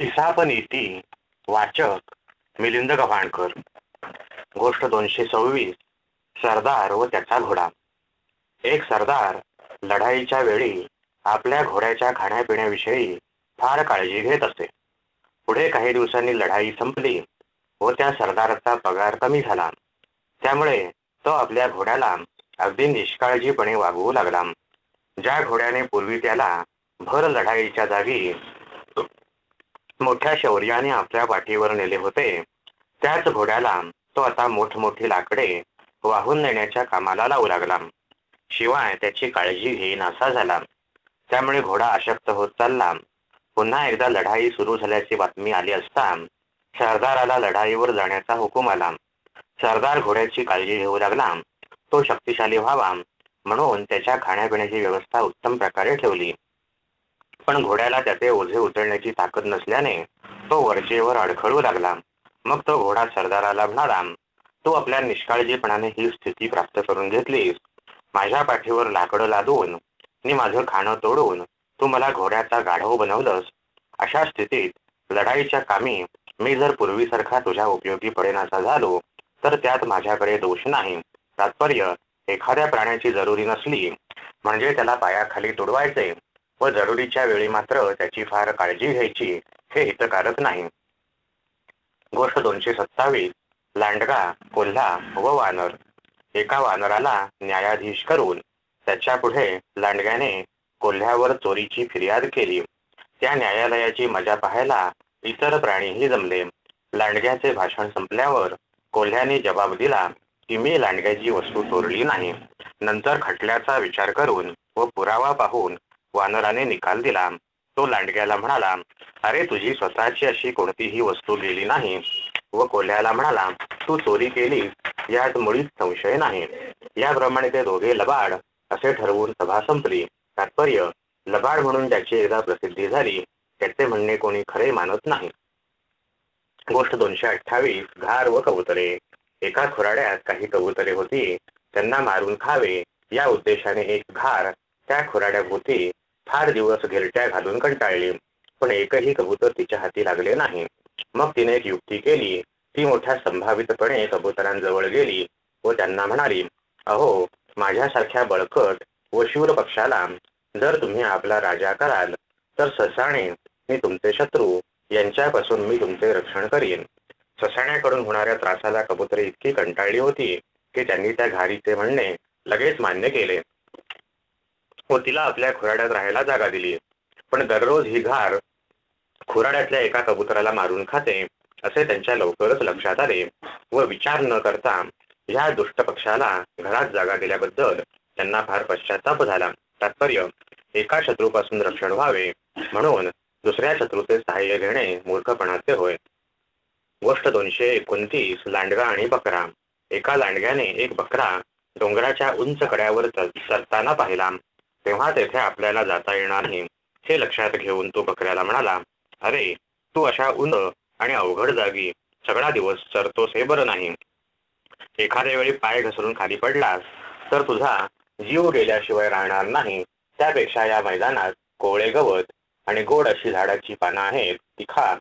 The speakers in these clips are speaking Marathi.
इसापनीती वाचक मिलिंद गव्हाणकर. गोष्ट दोनशे सव्वीस सरदार व त्याचा घोडा. एक सरदार लढाईच्या वेळी आपल्या घोड्याच्या खाण्यापिण्याविषयी फार काळजी घेत असे. पुढे काही दिवसांनी लढाई संपली व त्या सरदाराचा पगार कमी झाला. त्यामुळे तो आपल्या घोड्याला अगदी निष्काळजीपणे वागवू लागला. ज्या घोड्याने पूर्वी त्याला भर लढाईच्या जागी मोठ्या शौर्याने आपल्या पाठीवर नेले होते. त्याच घोड्याला तो आता मोठमोठी लाकडे वाहून नेण्याच्या कामाला लावू लागला. शिवाय त्याची काळजी घेईनासा झाला. त्यामुळे घोडा अशक्त होत चालला. पुन्हा एकदा लढाई सुरू झाल्याची बातमी आली असता सरदाराला लढाईवर जाण्याचा हुकूम आला. सरदार घोड्याची काळजी घेऊ लागला. तो शक्तिशाली व्हावा म्हणून त्याच्या खाण्यापिण्याची व्यवस्था उत्तम प्रकारे ठेवली. पण घोड्याला त्याचे ओझे उचलण्याची ताकद नसल्याने तो वरचेवर अडखळू लागला. मग तो घोडा सरदाराला म्हणाला तू आपल्या निष्काळजीपणाने ही स्थिती प्राप्त करून घेतलीस. माझ्या पाठीवर लाकडं लादून आणि माझं खाणं तोडून तू मला घोड्याचा गाढव बनवलंस. अशा स्थितीत लढाईच्या कामी मी जर पूर्वीसारखा तुझ्या उपयोगी पडेनासा झालो तर त्यात माझ्याकडे दोष नाही. तात्पर्य एखाद्या प्राण्याची जरुरी नसली म्हणजे त्याला पायाखाली तुडवायचे. व जरुरीच्या वेळी मात्र त्याची फार काळजी घ्यायची हे हितकारक नाही. गोष्ट दोनशे सत्तावीस लांडगा कोल्हा व वानर एका वानराला न्यायाधीश करून त्याच्या पुढे लांडग्याने कोल्ह्यावर चोरीची फिर्याद केली. त्या न्यायालयाची मजा पाहायला इतर प्राणीही जमले. लांडग्याचे भाषण संपल्यावर कोल्ह्याने जबाब दिला की मी लांडग्याची वस्तू चोरली नाही. नंतर खटल्याचा विचार करून व पुरावा पाहून वानराने निकाल दिला. तो लांडग्याला म्हणाला अरे तुझी स्वतःची अशी कोणतीही वस्तू गेली नाही. व कोल्ह्याला म्हणाला तू चोरी केली यात मुळीच संशय नाही. याप्रमाणे ते दोघे लबाड असे ठरवून सभा संपली. तात्पर्य लबाड म्हणून त्याची एकदा प्रसिद्धी झाली त्याचे म्हणणे कोणी खरे मानत नाही. गोष्ट दोनशे अठ्ठावीस घार व कबुतरे. एका खुराड्यात काही कबुतरे होती. त्यांना मारून खावे. या उद्देशाने एक घार त्या खुराड्याभोवती फार दिवस घिरट्या घालून कंटाळली पण एकही कबूतर तिच्या हाती लागले नाही. मग तिने एक युक्ती केली. ती मोठ्या संभावितपणे कबुतरांजवळ गेली व त्यांना म्हणाली अहो माझ्यासारख्या बळकट व शूर पक्षाला जर तुम्ही आपला राजा कराल तर ससाणे मी तुमचे शत्रू यांच्यापासून मी तुमचे रक्षण करीन. ससाण्याकडून होणाऱ्या त्रासाला कबुतरे इतकी कंटाळली होती की त्यांनी त्या घारीचे म्हणणे लगेच मान्य केले. व तिला आपल्या खुराड्यात राहायला जागा दिली पण दररोज ही घार खुराड्यातल्या एका कबुतराला मारून खाते असे त्यांच्या लवकरच लक्षात आले व विचार न करता ह्या दुष्ट पक्षाला घरात जागा दिल्याबद्दल त्यांना फार पश्चाताप झाला. तात्पर्य एका शत्रूपासून रक्षण व्हावे म्हणून दुसऱ्या शत्रूचे सहाय्य घेणे मूर्खपणाचे होय. गोष्ट दोनशे एकोणतीस लांडगा आणि बकरा. एका लांडग्याने एक बकरा डोंगराच्या उंच कड्यावर चरताना पाहिला. तेव्हा तेथे आपल्याला जाता येणार नाही. हे लक्षात घेऊन तो बकऱ्याला म्हणाला अरे तू अशा उंच आणि अवघड जागी सगळा दिवस चरतोस हे बरं नाही. एखाद्या वेळी पाय घसरून खाली पडलास तर तुझा जीव गेल्याशिवाय राहणार नाही. त्यापेक्षा या मैदानात कोवळे गवत आणि गोड अशी झाडाची पानं आहेत ती खा.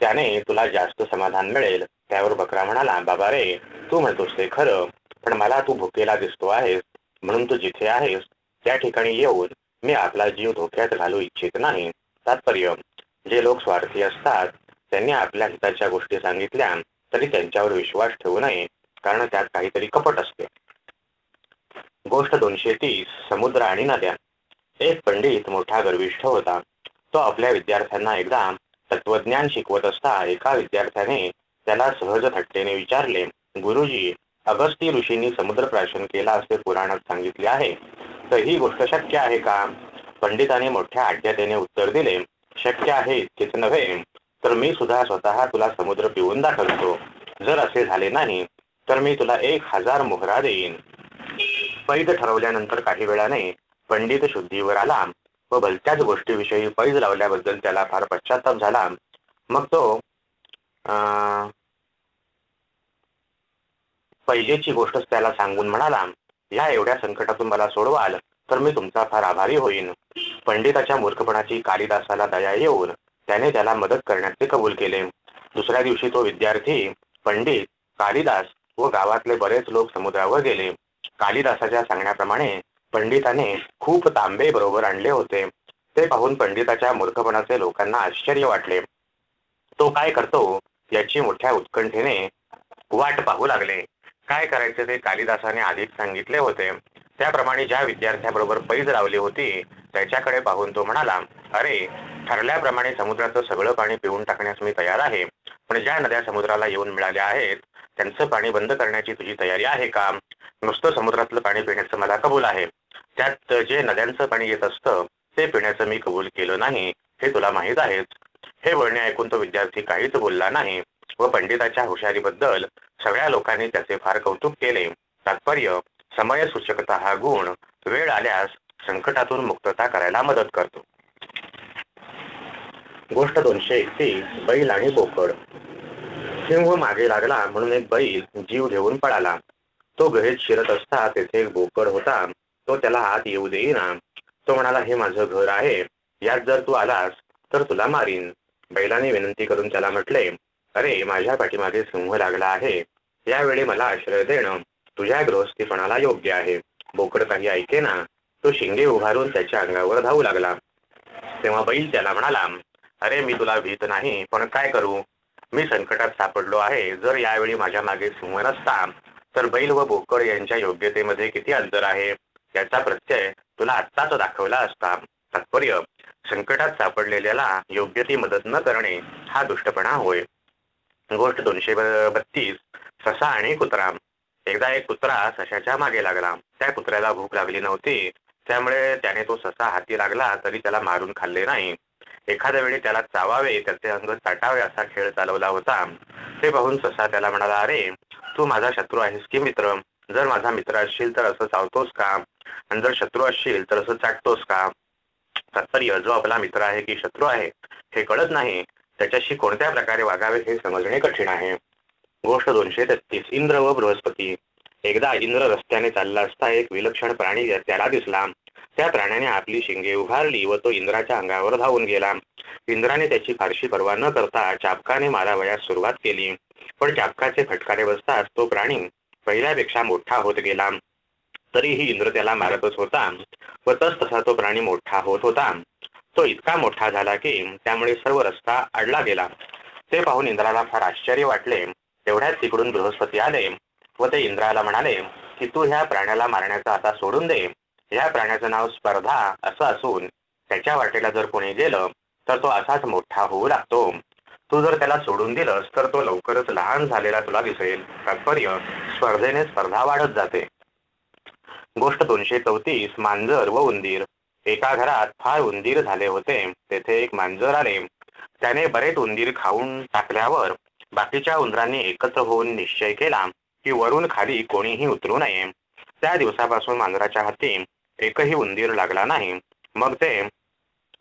त्याने तुला जास्त समाधान मिळेल. त्यावर बकरा म्हणाला बाबा रे तू म्हणतोस ते खरं पण मला तू भुकेला दिसतो आहेस म्हणून तू जिथे आहेस त्या ठिकाणी येऊन मी आपला जीव धोक्यात घालू इच्छित नाही. तात्पर्य जे लोक स्वार्थी असतात त्यांनी आपल्या हिताच्या गोष्टी सांगितल्या तरी त्यांच्यावर विश्वास ठेवू नये कारण त्यात काहीतरी कपट असते. गोष्ट दोनशे तीस समुद्र आणि नद्या. एक पंडित मोठा गर्विष्ठ होता. तो आपल्या विद्यार्थ्यांना एकदा तत्वज्ञान शिकवत असता एका विद्यार्थ्याने त्याला सहज थट्टेने विचारले गुरुजी अगस्ती ऋषींनी समुद्र प्राशन केला असे पुराणात सांगितले आहे. तर ही गोष्ट शक्य आहे का? पंडिताने मोठ्या आढ्यतेने उत्तर दिले. शक्य आहे इतकेच नव्हे. तर मी सुद्धा स्वतः तुला समुद्र पिऊन दाखवतो. जर असे झाले नाही तर मी तुला एक हजार मोहरा देईन. पैद ठरवल्यानंतर काही वेळाने पंडित शुद्धीवर आला व भलत्याच गोष्टीविषयी पैज लावल्याबद्दल त्याला फार पश्चाताप झाला. मग तो पैजेची गोष्टच त्याला सांगून म्हणाला या एवढ्या संकटातून मला सोडवाल तर मी तुमचा फार आभारी होईन. पंडिताच्या मूर्खपणाची कालिदासाला दया येऊन त्याने त्याला मदत करण्याचे कबूल केले. दुसऱ्या दिवशी तो विद्यार्थी पंडित कालिदास व गावातले बरेच लोक समुद्रावर गेले. कालिदासाच्या सांगण्याप्रमाणे पंडिताने खूप तांबे बरोबर आणले होते. ते पाहून पंडिताच्या मूर्खपणाचे लोकांना आश्चर्य वाटले. तो काय करतो याची मोठ्या उत्कंठेने वाट पाहू लागले. काय करायचे ते कालिदासाने आधीच सांगितले होते. त्याप्रमाणे ज्या विद्यार्थ्याबरोबर पैज लावली होती त्याच्याकडे पाहून तो म्हणाला अरे ठरल्याप्रमाणे समुद्राचं सगळं पाणी पिऊन टाकण्यास मी तयार आहे. पण ज्या नद्या समुद्राला येऊन मिळाल्या आहेत त्यांचं पाणी बंद करण्याची तुझी तयारी आहे का? नुसतं समुद्रातलं पाणी पिण्याचं मला कबूल आहे. त्यात जे नद्यांचं पाणी येत असतं ते पिण्याचं मी कबूल केलं नाही हे तुला माहीत आहेच. हे बोलणे ऐकून तो विद्यार्थी काहीच बोलला नाही. व पंडिताच्या हुशारीबद्दल सगळ्या लोकांनी त्याचे फार कौतुक केले. तात्पर्य समयसूचकता हा गुण वेळ आल्यास संकटातून मुक्तता करायला मदत करतो. गोष्ट दोनशे एकतीस बैल आणि बोकड. सिंह मागे लागला म्हणून एक बैल जीव घेऊन पळाला. तो घरीत शिरत असता तेथे एक बोकड होता. तो त्याला आत येऊ देईना. तो म्हणाला हे माझं घर आहे. यात जर तू आलास तर तुला मारीन. बैलाने विनंती करून त्याला म्हटले अरे माझ्या पाठीमागे सिंह लागला आहे. यावेळी मला आश्रय देणं तुझ्या गृहस्थीपणाला योग्य आहे. बोकड काही ऐके ना. तो शिंगे उभारून त्याच्या अंगावर धावू लागला. तेव्हा बैल त्याला म्हणाला अरे मी तुला भीत नाही पण काय करू? मी संकटात सापडलो आहे. जर यावेळी माझ्या मागे सिंह नसता तर बैल व बोकड यांच्या योग्यतेमध्ये किती अंतर आहे? याचा प्रत्यय तुला आत्ताच दाखवला असता. तात्पर्य संकटात सापडलेल्याला योग्य ती मदत न करणे हा दुष्टपणा होय. गोष्ट दोनशे बत्तीस. ससा आणि कुत्रा. एकदा एक कुत्रा सशाच्या मागे लागला. त्या कुत्र्याला भूक लागली नव्हती. त्यामुळे त्याने तो ससा हाती लागला तरी त्याला मारून खाल्ले नाही. एखाद्या वेळी त्याला चावावे त्याचे अंग चाटावे असा खेळ चालवला होता. ते पाहून ससा त्याला म्हणाला अरे तू माझा शत्रू आहेस की मित्र? जर माझा मित्र असशील तर असं चावतोस का? आणि जर शत्रू असशील तर असं चाटतोस का? तात्पर्य जो आपला मित्र आहे की शत्रू आहे हे कळत नाही. त्याच्याशी कोणत्या प्रकारे वागावे हे समजणे कठीण आहे. गोष्ट दोनशे तेहतीस. इंद्र व बृहस्पती. एकदा इंद्र रस्त्याने चालला असता एक विलक्षण प्राणी त्याला दिसला. त्या प्राण्याने आपली शिंगे उभारली व तो इंद्राच्या अंगावर धावून गेला. इंद्राने त्याची फारशी पर्वा न करता चापकाने मारावयास सुरुवात केली. पण चापकाचे फटकारे बसताच तो प्राणी पहिल्यापेक्षा मोठा होत गेला. तरीही इंद्र त्याला मारतच होता व तस तसा तो प्राणी मोठा होत होता. तो इतका मोठा झाला की त्यामुळे सर्व रस्ता अडला गेला. ते पाहून इंद्राला फार आश्चर्य वाटले. तेवढ्यात तिकडून बृहस्पती आले व ते इंद्राला म्हणाले की तू ह्या प्राण्याला मारण्याचा आता सोडून दे. ह्या प्राण्याचं नाव स्पर्धा असं असून त्याच्या वाटेला जर कोणी गेलं तर तो असाच मोठा होऊ लागतो. तू जर त्याला सोडून दिलंस तर तो लवकरच लहान झालेला तुला दिसेल. तात्पर्य स्पर्धेने स्पर्धा वाढत जाते. गोष्ट दोनशे चौतीस मांजर व उंदीर. एका घरात फार उंदीर झाले होते. तेथे एक मांजर आले. त्याने बरेच उंदीर खाऊन टाकल्यावर बाकीच्या उंदरांनी एकत्र होऊन निश्चय केला की वरून खाली कोणीही उतरू नये. त्या दिवसापासून मांजराच्या हाती एकही उंदीर लागला नाही. मग ते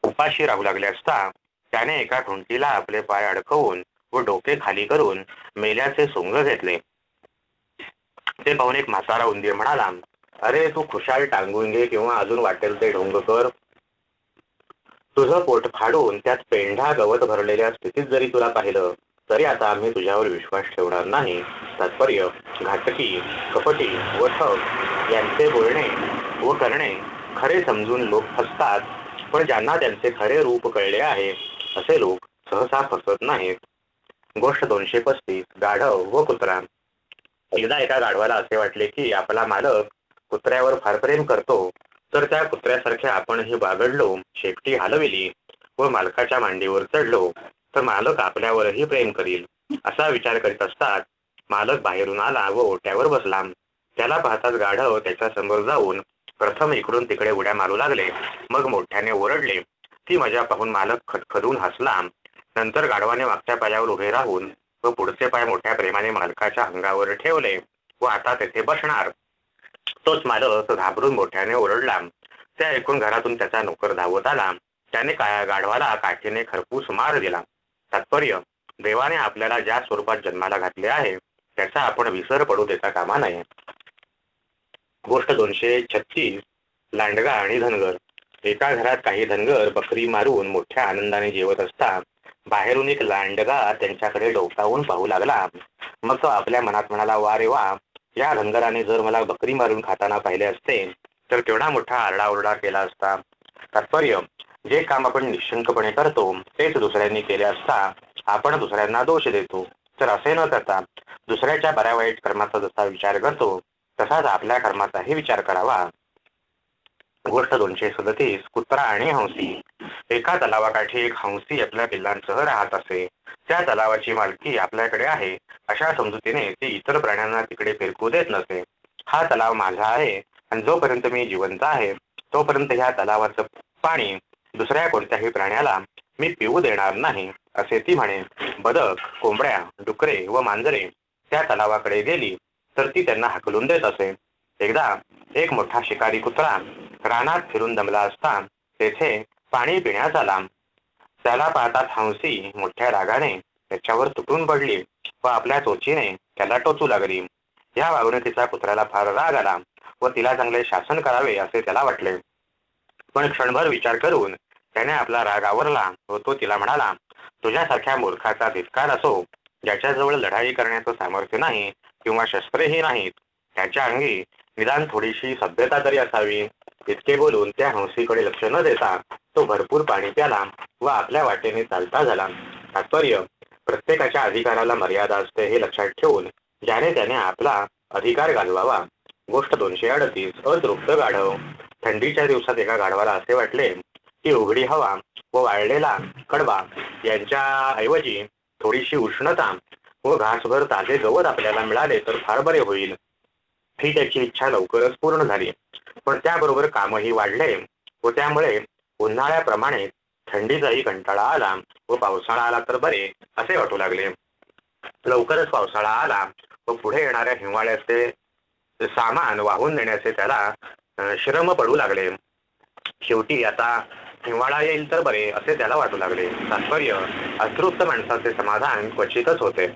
उपाशी राहू लागले असता त्याने एका खुंटीला आपले पाय अडकवून व डोके खाली करून मेल्याचे सोंग घेतले. ते पाहून एक म्हातारा उंदीर म्हणाला अरे तू खुशाल टांगून घे किंवा अजून वाटेल ते ढोंग कर तुझं पोट फाडून त्यात पेंढा गवत भरलेल्या स्थितीत जरी तुला पाहिलं तरी आता आम्ही तुझ्यावर विश्वास ठेवणार नाही. तात्पर्य घाटकी कपटी व ठग यांचे बोलणे व करणे खरे समजून लोक फसतात पण ज्यांना त्यांचे खरे रूप कळले आहे असे लोक सहसा फसत नाहीत. गोष्ट दोनशे पस्तीस गाढव व कुत्रा. एकदा एका गाढवाला असे वाटले की आपला मालक कुत्र्यावर फार प्रेम करतो तर त्या कुत्र्यासारखे आपणही बागडलो शेपटी हलविली व मालकाच्या मांडीवर चढलो तर मालक आपल्यावरही प्रेम करील असा विचार करीत असतात. मालक बाहेरून आला व ओट्यावर बसला. त्याला पाहताच गाढव त्याच्यासमोर जाऊन प्रथम इकडून तिकडे उड्या मारू लागले. मग मोठ्याने ओरडले. ती मजा पाहून मालक खदखदून हसला. नंतर गाढवाने मागच्या पायावर उभे राहून व पुढचे पाय मोठ्या प्रेमाने मालकाच्या अंगावर ठेवले व आता तेथे बसणार. तोच मालक घाबरून मोठ्याने ओरडला. ते ऐकून घरातून त्याचा नोकर धावत आला. त्याने काय गाढवाला काठीने खरपूस मार दिला. तात्पर्य देवाने आपल्याला ज्या स्वरूपात जन्माला घातले आहे त्याचा आपण विसर पडू देता कामा नये. गोष्ट दोनशे छत्तीस लांडगा आणि धनगर. एका घरात काही धनगर बकरी मारून मोठ्या आनंदाने जेवत असता बाहेरून एक लांडगा त्यांच्याकडे डोकावून पाहू लागला. मग तो आपल्या मनात म्हणाला वा रे वा या धनगराने जर मला बकरी मारून खाताना पाहिले असते तर केवढा मोठा आरडाओरडा केला असता. तात्पर्य जे काम आपण निशंकपणे करतो तेच दुसऱ्यांनी केले असता आपण दुसऱ्यांना दोष देतो. तर असे न करता दुसऱ्याच्या बऱ्या वाईट कर्माचा जसा विचार करतो तसाच आपल्या कर्माचाही विचार करावा. गोष्ट दोनशे सदतीस कुत्रा आणि हंसी. एका तलावाकाठी एक हंसी आपल्या पिल्लांसह राहत असे. त्या तलावाची मालकी आपल्याकडे आहे. अशा समजुतीने ती इतर प्राण्यांना तिकडे फिरकू देत नसे. हा तलाव माझा आहे आणि जोपर्यंत मी जिवंत आहे तोपर्यंत ह्या तलावाचं पाणी दुसऱ्या कोणत्याही प्राण्याला मी पिऊ देणार नाही असे ती म्हणे. बदक कोंबड्या डुकरे व मांजरे त्या तलावाकडे गेली तर ती त्यांना हकलून देत असे. एकदा एक मोठा शिकारी कुत्रा रानात फिरून दमला असता तेथे पाणी पिण्यात आला. त्याला पाहताच हंसी मोठ्या रागाने त्याच्यावर तुटून पडली व आपल्या चोचीने त्याला टोचू लागली. या वागणुकीचा कुत्र्याला फार राग आला व तिला चांगले शासन करावे असे त्याला वाटले. पण क्षणभर विचार करून त्याने आपला राग आवरला व तो तिला म्हणाला तुझ्यासारख्या मूर्खाचा धिक्कार असो ज्याच्याजवळ लढाई करण्याचं सामर्थ्य नाही किंवा शस्त्रेही नाहीत त्याच्या अंगी निदान थोडीशी सभ्यता तरी असावी. इतके बोलून त्या हंसीकडे लक्ष न देता तो भरपूर पाणी प्याला व आपल्या वाटेने चालता झाला. तात्पर्य प्रत्येकाच्या अधिकाराला मर्यादा असते हे लक्षात ठेवून ज्याने त्याने आपला अधिकार गाजवावा गोष्ट दोनशे अडतीस अतृप्त गाढव. थंडीच्या दिवसात एका गाढवाला असे वाटले की उघडी हवा व वाळलेला कडबा यांच्या ऐवजी थोडीशी उष्णता व घासभर ताजे गवत आपल्याला मिळाले तर फार बरे होईल. ही त्याची इच्छा लवकरच पूर्ण झाली. पण त्याबरोबर कामही वाढले व त्यामुळे उन्हाळ्याप्रमाणे थंडीचाही कंटाळा आला व पावसाळा आला तर बरे असे वाटू लागले. लवकरच पावसाळा आला व पुढे येणाऱ्या हिवाळ्याचे सामान वाहून नेण्याचे त्याला श्रम पडू लागले. शेवटी आता हिवाळा येईल तर बरे असे त्याला वाटू लागले. तात्पर्य अतृप्त माणसाचे समाधान क्वचितच होते.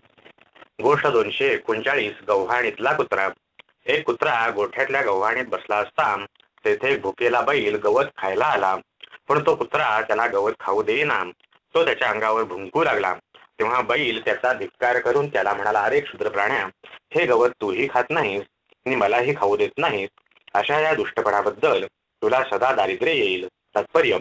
गोष्ट दोनशे एकोणचाळीस गव्हाणीतला कुत्रा एक कुत्रा गोठ्यातल्या गव्हाणीत बसला असता तेथे भुकेला बैल गवत खायला आला. पण तो कुत्रा त्याला गवत खाऊ देईना. तो त्याच्या अंगावर भुंकू लागला. तेव्हा बैल त्याचा धिक्कार करून त्याला म्हणाला अरे क्षुद्र प्राण्या हे गवत तूही खात नाहीस आणि मलाही खाऊ देत नाहीस. अशा या दुष्टपणाबद्दल तुला सदा दारिद्र्य येईल. तात्पर्य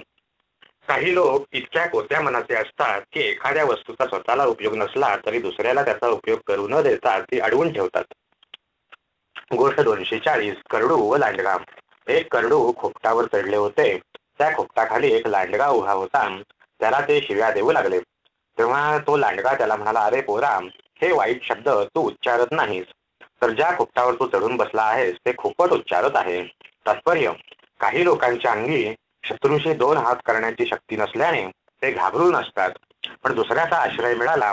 काही लोक इतक्या कोत्या मनाचे असतात की एखाद्या वस्तूचा स्वतःला उपयोग नसला तरी दुसऱ्याला त्याचा उपयोग करू न देता ती अडवून ठेवतात. गोष्ट दोनशे चाळीस करडू व लांडगा एक करडू खोपटावर चढले होते. त्या खोपटाखाली एक लांडगा उभा होता. त्याला ते शिव्या देऊ लागले. तेव्हा तो लांडगा त्याला म्हणाला अरे पोरा हे वाईट शब्द तू उच्चारत नाहीस. तर ज्या खोपटावर तू चढून बसला आहेस ते खूपच उच्चारत आहे. तात्पर्य काही लोकांच्या अंगी शत्रूशी दोन हात करण्याची शक्ती नसल्याने ते घाबरून असतात. पण दुसऱ्याचा आश्रय मिळाला.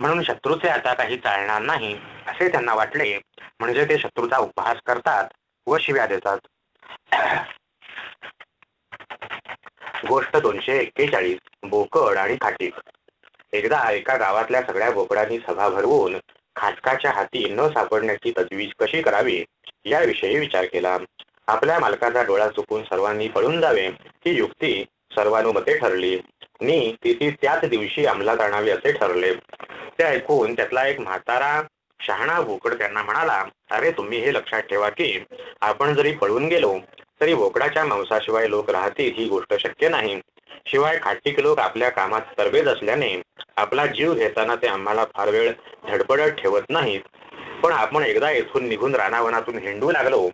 म्हणून शत्रूचे आता काही चालणार नाही असे त्यांना वाटले. म्हणजे ते शत्रूचा उपहास करतात व शिव्या देतात. गोष्ट दोनशे एक्केचाळीस बोकड आणि खाटीक. एकदा एका गावातल्या सगळ्या बोकडांनी सभा भरवून खाटकाच्या हाती न सापडण्याची तजवीज कशी करावी याविषयी विचार केला. आपल्या मालकाचा डोळा चुकून सर्वांनी पळून जावे ही युक्ती सर्वानुमते ठरली. नी ती ती त्याच दिवशी अंमलात आणावी असे ठरले. ते ऐकून त्यातला एक म्हातारा शहाणा भोकड त्यांना म्हणाला अरे तुम्ही हे लक्षात ठेवा की आपण जरी पळून गेलो तरी बोकडाच्या मांसाशिवाय लोक राहतील ही गोष्ट शक्य नाही. शिवाय खाटीक लोक आपल्या कामात तरबेज असल्याने आपला जीव घेताना ते आम्हाला फार वेळ धडपडत ठेवत नाहीत. पण आपण एकदा येथून निघून रानावनातून हिंडू लागलो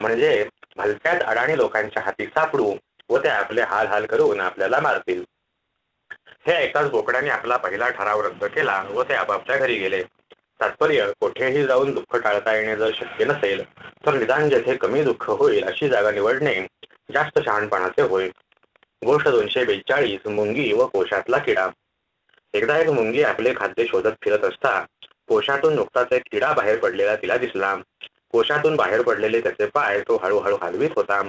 म्हणजे भलत्याच अडाणी लोकांच्या हाती सापडू व ते आपले हाल हाल करून आपल्याला मारतील. हे एकाच बोकड्याने आपला पहिला ठराव रद्द केला व ते आपापल्या घरी गेले. तात्पर्य कोठेही जाऊन दुःख टाळता येणे जर शक्य नसेल तर निदान जेथे कमी दुःख होईल अशी जागा निवडणे जास्त शहाणपणाचे होय गोष्ट दोनशे बेचाळीस मुंगी व कोशातला किडा. एकदा एक मुंगी आपले खाद्य शोधत फिरत असता कोशातून नुकताच एक किडा बाहेर पडलेला तिला दिसला. कोशातून बाहेर पडलेले त्याचे पाय तो हळूहळू हलवीत होता.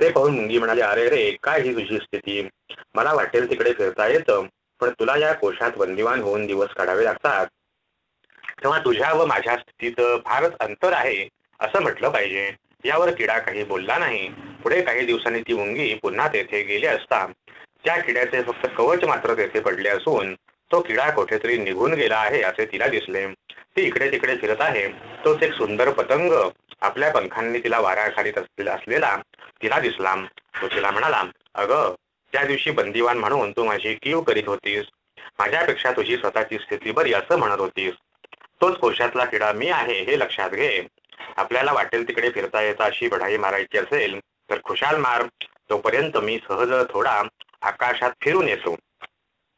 ते पाहून मुंगी म्हणाले अरे रे काय ही तुझी स्थिती? मला वाटेल तिकडे फिरता येतं पण तुला या कोशात बंदिवान होऊन दिवस काढावे लागतात. तेव्हा तुझ्या व माझ्या स्थितीत फारच अंतर आहे असं म्हटलं पाहिजे. यावर किडा काही बोलला नाही. पुढे काही दिवसांनी ती मुंगी पुन्हा तेथे गेली असता. त्या किड्याचे फक्त कवच मात्र तेथे पडले असून तो किडा कुठेतरी निघून गेला आहे असे तिला दिसले. ती इकडे तिकडे फिरत आहे. तोच एक सुंदर पतंग आपल्या पंखांनी तिला वाऱ्याखालीत असलेला तिला दिसला. तो तिला म्हणाला अगं त्या दिवशी बंदीवान म्हणून तू माझी कीव करीत होतीस. माझ्यापेक्षा तुझी स्वतःची स्थिती बरी असं म्हणत होतीस. तोच कोशातला किडा मी आहे हे लक्षात घे. आपल्याला वाटेल तिकडे फिरता येता अशी बढाई मारायची असेल तर खुशाल मार. तोपर्यंत मी सहज थोडा आकाशात फिरून येतो.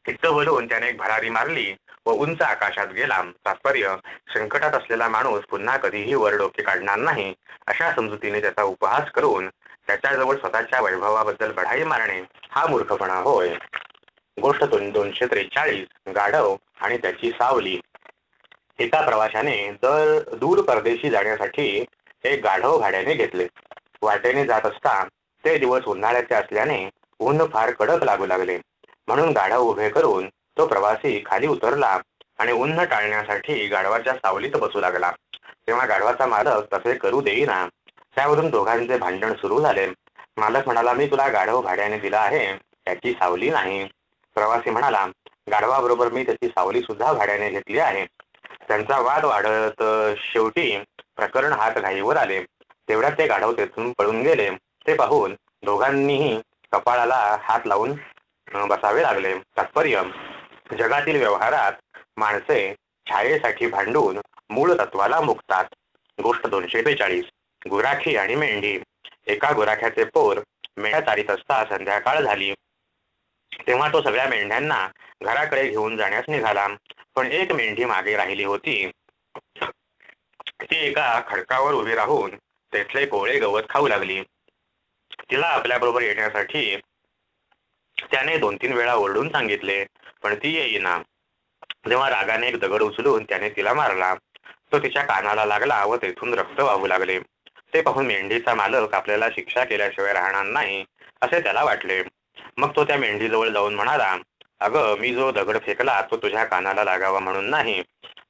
इतकं बोलून त्याने एक भरारी मारली व उंच आकाशात गेला. तात्पर्य संकटात असलेला माणूस पुन्हा कधीही वर डोके काढणार नाही अशा समजुतीने त्याचा उपहास करून त्याच्याजवळ स्वतःच्या वैभवाबद्दल बढाई मारणे हा मूर्खपणा होय. गोष्ट दोनशे त्रेचाळीस गाढव आणि त्याची सावली. एका प्रवाशाने दर दूर परदेशी जाण्यासाठी एक गाढव भाड्याने घेतले. वाटेने जात असता ते दिवस उन्हाळ्याचे असल्याने ऊन फार कडक लागू लागले. म्हणून गाढव उभे करून तो प्रवासी खाली उतरला आणि उन्ह टाळण्यासाठी गाढवाच्या सावलीत बसू लागला. तेव्हा गाढवाचा मालक तसे करू देईना. त्यावरून दोघांचे भांडण सुरू झाले. मालक म्हणाला मी तुला गाढव भाड्याने दिला आहे. त्याची सावली नाही. प्रवासी म्हणाला गाढवाबरोबर मी त्याची सावली सुद्धा भाड्याने घेतली आहे. त्यांचा वाद वाढत शेवटी प्रकरण हात घाईवर आले. तेवढ्यात ते गाढव तेथून पळून गेले. ते पाहून दोघांनीही कपाळाला हात लावून बसावे लागले. तात्पर्य जगातील व्यवहारात माणसे छायेसाठी भांडून मूळ तत्वाला मुकतात. गोष्ट दोनशे बेचाळीस. गुराखी आणि मेंढी. एका गुराख्याचे पोर मेढ्या चारीत असता संध्याकाळ झाली. तेव्हा तो सगळ्या मेंढ्यांना घराकडे घेऊन जाण्यास निघाला. पण एक मेंढी मागे राहिली होती. ती एका खडकावर उभी राहून तेथले कोळे गवत खाऊ लागली. तिला आपल्याबरोबर येण्यासाठी त्याने दोन तीन वेळा ओरडून सांगितले पण ती येईना. तेव्हा रागाने एक दगड उचलून त्याने तिला मारला. तो तिच्या कानाला लागला व तेथून रक्त वाहू लागले. ते पाहून मेंढीचा मालक आपल्याला शिक्षा केल्याशिवाय राहणार नाही असे त्याला वाटले. मग तो त्या मेंढीजवळ जाऊन म्हणाला अगं मी जो दगड फेकला तो तुझ्या कानाला लागावा म्हणून नाही.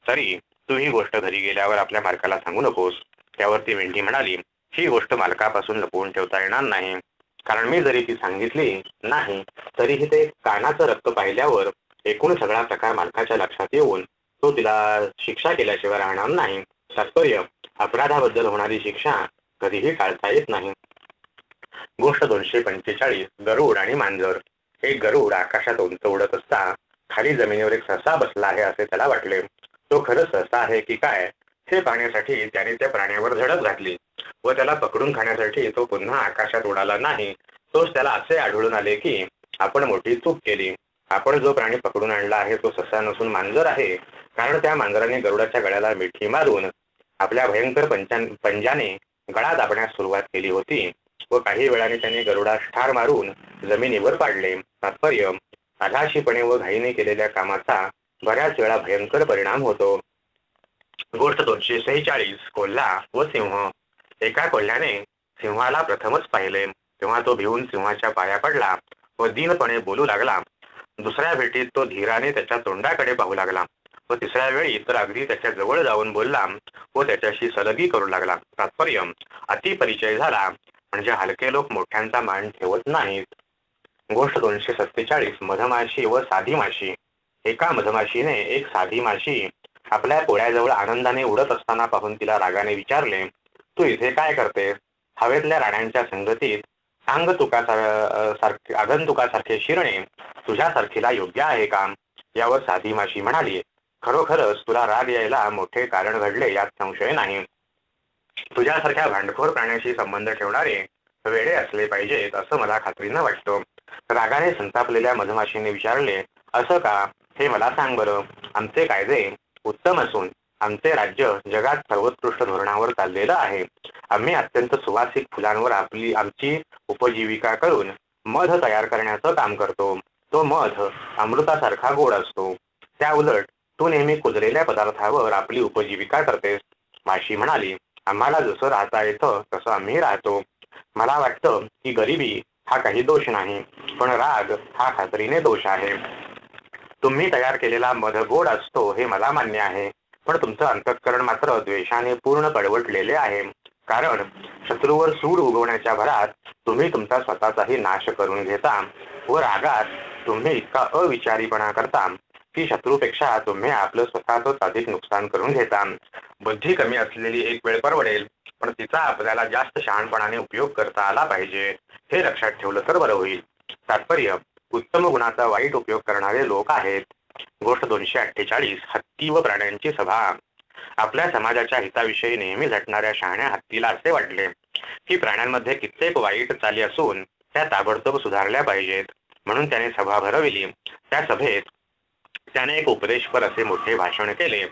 तरी तू ही गोष्ट घरी गेल्यावर आपल्या मालकाला सांगू नकोस. त्यावर ती मेंढी म्हणाली ही गोष्ट मालकापासून लपवून ठेवता येणार नाही. कारण मी जरी ती सांगितली नाही तरीही ते कानाचं रक्त पाहिल्यावर एकूण सगळा प्रकार मालकाच्या लक्षात येऊन तो तिला शिक्षा केल्याशिवाय राहणार नाही. तात्पर्य अपराधाबद्दल होणारी शिक्षा कधीही टाळता येत नाही. गोष्ट दोनशे पंचेचाळीस गरुड आणि मांजर. एक गरुड आकाशात उंच उडत असता खाली जमिनीवर एक ससा बसला आहे असे त्याला वाटले. तो खरंच ससा आहे की काय हे पाहण्यासाठी त्याने त्या प्राण्यावर झडप घातली. व त्याला पकडून खाण्यासाठी तो पुन्हा आकाशात उडाला नाही. तोच त्याला असे आढळून आले की आपण मोठी चूक केली. आपण जो प्राणी पकडून आणला आहे तो ससा नसून मांजर आहे. कारण त्या मांजराने गरुडाच्या गळ्याला मिठी मारून आपल्या भयंकर पंजाने गळा दाबण्यास सुरुवात केली होती व काही वेळाने त्याने गरुडा ठार मारून जमिनीवर पाडले. तात्पर्य आधाशीपणे व घाईने केलेल्या कामाचा बऱ्याच वेळा भयंकर परिणाम होतो. गोष्ट दोनशे सेहेचाळीस कोल्हा व सिंह. एका कोल्ह्याने सिंहाला प्रथमच पाहिले. तेव्हा तो भिवून सिंहाच्या पाया पडला व दीनपणे बोलू लागला. दुसऱ्या भेटीत तो धीराने त्याच्या तोंडाकडे पाहू लागला व तिसऱ्या वेळी तर अगदी त्याच्याजवळ जाऊन बोलला व त्याच्याशी सलगी करू लागला. तात्पर्य अति परिचय झाला म्हणजे हलके लोक मोठ्यांचा मान ठेवत नाहीत. गोष्ट दोनशे सत्तेचाळीस मधमाशी व साधी माशी. एका मधमाशीने एक साधी माशी आपल्या पोळ्याजवळ आनंदाने उडत असताना पाहून तिला रागाने विचारले तू इथे काय करतेस हवेतल्या राण्यांच्या संगतीत सांग तुका सारखे आगंतुकासारखे शिरणे तुझ्यासारखीला योग्य आहे का? यावर साधी माशी म्हणाली खरोखरच तुला राग यायला मोठे कारण घडले यात संशय नाही. तुझ्यासारख्या भांडखोर प्राण्याशी संबंध ठेवणारे वेळे असले पाहिजेत असं मला खात्रीनं वाटतं. रागाने संतापलेल्या मधमाशीने विचारले असं का? हे मला सांग बरं. आमचे कायदे उत्तम असून आमचे राज्य जगात सर्वोत्कृष्ट धोरणावर चाललेलं आहे. आम्ही अत्यंत सुवासिक फुलांवर आपली आमची उपजीविका करून मध तयार करण्याचं काम करतो. तो मध अमृतासारखा गोड असतो. त्या उलट तू नेहमी कुजलेल्या पदार्थावर आपली उपजीविका करतेस. माशी म्हणाली आम्हाला जसं राहता येतं तसं आम्ही राहतो. मला वाटतं की गरिबी हा काही दोष नाही पण राग हा खात्रीने दोष आहे. तुम्ही तयार केलेला मध गोड असतो हे मला मान्य आहे. पण तुमचं अंतःकरण मात्र द्वेषाने पूर्ण कडवटलेले आहे. कारण शत्रूवर सूड उगवण्याच्या भरात तुम्ही तुमचा स्वतःचाही नाश करून घेता व रागात तुम्ही इतका अविचारीपणा करता की शत्रूपेक्षा तुम्ही आपलं स्वतःच अधिक नुकसान करून घेता. बुद्धी कमी असलेली एक वेळ परवडेल पण तिचा आपल्याला जास्त शहाणपणाने उपयोग करता आला पाहिजे. हे लक्षात ठेवलं तर बरं होईल. तात्पर्य उत्तम गुणाचा वाईट उपयोग करणारे लोक आहेत. गोष्ट दोनशे अठ्ठेचाळीस हत्ती व प्राण्यांची सभा. आपल्या समाजाच्या हिताविषयी नेहमी झटणाऱ्या शहाण्या हत्तीला असे वाटले की प्राण्यांमध्ये कित्येक वाईट चाली असून त्या ताबडतोब सुधारल्या पाहिजेत म्हणून त्याने सभा भरविली. त्या सभेत त्याने एक उपदेशपर असे मोठे भाषण केले.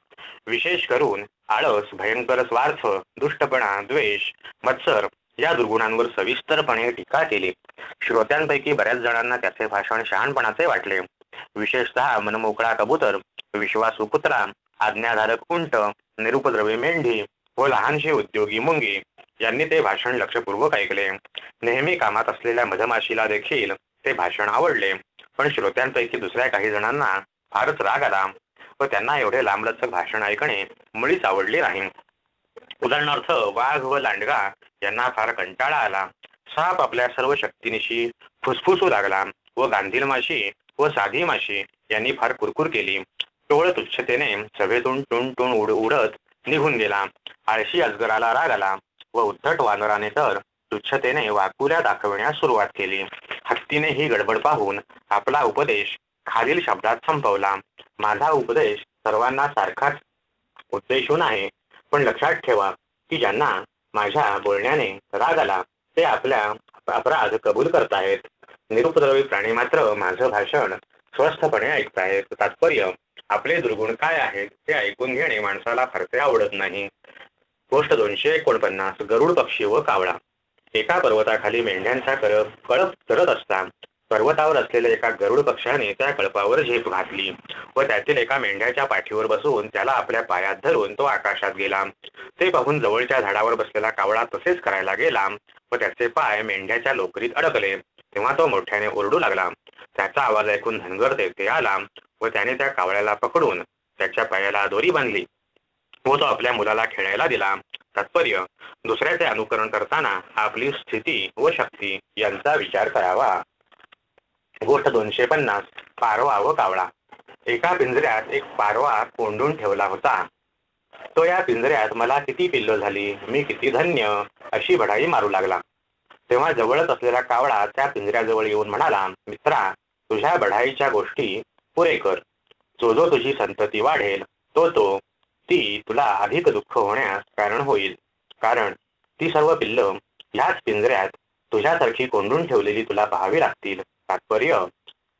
विशेष करून आळस भयंकर स्वार्थ दुष्टपणा द्वेष मत्सर या दुर्गुणांवर सविस्तरपणे टीका केली. श्रोत्यांपैकी बऱ्याच जणांना त्याचे भाषण शहाणपणाचे वाटले. विशेषतः मनमोकळा कबूतर विश्वासू कुत्रा आज्ञाधारक उंट निरुपद्रवी मेंढी व लहानशी उद्योगी मुंगी यांनी ते भाषण लक्षपूर्वक ऐकले. नेहमी कामात असलेल्या मधमाशीला देखील ते भाषण आवडले. पण श्रोत्यांपैकी दुसऱ्या काही जणांना फारच राग आला व त्यांना एवढे लांबलचक भाषण ऐकणे मुळीच आवडले नाही. उदाहरणार्थ वाघ व लांडगा यांना फार कंटाळा आला. साप आपल्या सर्व शक्तीनिशी फुसफुसू लागला व गांधील माशी व साधी माशी यांनी फार कुरकुर केली. टोळ तुच्छतेने सभेतून टुन टुन उड उडत निघून गेला. आळशी अजगराला राग आला व उद्धट वानराने तर तुच्छतेने वाकुल्या दाखविण्यास सुरुवात केली. हत्तीने ही गडबड पाहून आपला उपदेश खालील शब्दात संपवला. माझा उपदेश सर्वांना सारखाच उद्देशून आहे. पण लक्षात ठेवा की ज्यांना माझ्या बोलण्याने राग आला ते आपल्या अपराध कबूल करतायत निरुपद्रवी प्राणी मात्र माझं भाषण स्वस्थपणे ऐकतायत तात्पर्य आपले दुर्गुण काय आहेत ते ऐकून घेणे माणसाला फारसे आवडत नाही. गोष्ट दोनशे एकोणपन्नास गरुड पक्षी व कावळा. एका पर्वताखाली मेंढ्यांचा कळप कळप चरत असता. पर्वतावर असलेल्या एका गरुड पक्षाने त्या कळपावर झेप घातली व त्यातील एका मेंढ्याच्या पाठीवर बसून त्याला आपल्या पायात धरून तो आकाशात गेला. ते पाहून जवळच्या झाडावर बसलेला कावळा तसेच करायला गेला व त्याचे पाय मेंढ्याच्या लोकरीत अडकले. तेव्हा तो मोठ्याने ओरडू लागला. त्याचा आवाज ऐकून धनगर देवते आला व त्याने त्या कावळ्याला पकडून त्याच्या पायाला दोरी बांधली. व तो आपल्या मुलाला खेळायला दिला. तात्पर्य दुसऱ्याचे अनुकरण करताना आपली स्थिती व शक्ती यांचा विचार करावा. गोष्ट दोनशे पन्नास पारवा व कावळा. एका पिंजऱ्यात एक पारवा कोंडून ठेवला होता. तो या पिंजऱ्यात मला किती पिल्लो झाली मी किती धन्य अशी बढाई मारू लागला. तेव्हा जवळच असलेला कावळा त्या पिंजऱ्याजवळ येऊन म्हणाला मित्रा तुझ्या बढाईच्या गोष्टी पुरे कर. जो जो तुझी संतती वाढेल तो तो. ती तुला अधिक दुःख होण्यास कारण होईल. कारण ती सर्व पिल्ल ह्याच पिंजऱ्यात तुझ्यासारखी कोंडून ठेवलेली तुला पाहावी लागतील. तात्पर्य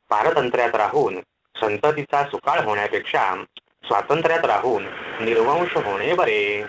पारतंत्र्यात राहून संततीचा सुकाळ होण्यापेक्षा स्वातंत्र्यात राहून निर्वंश होणे बरे.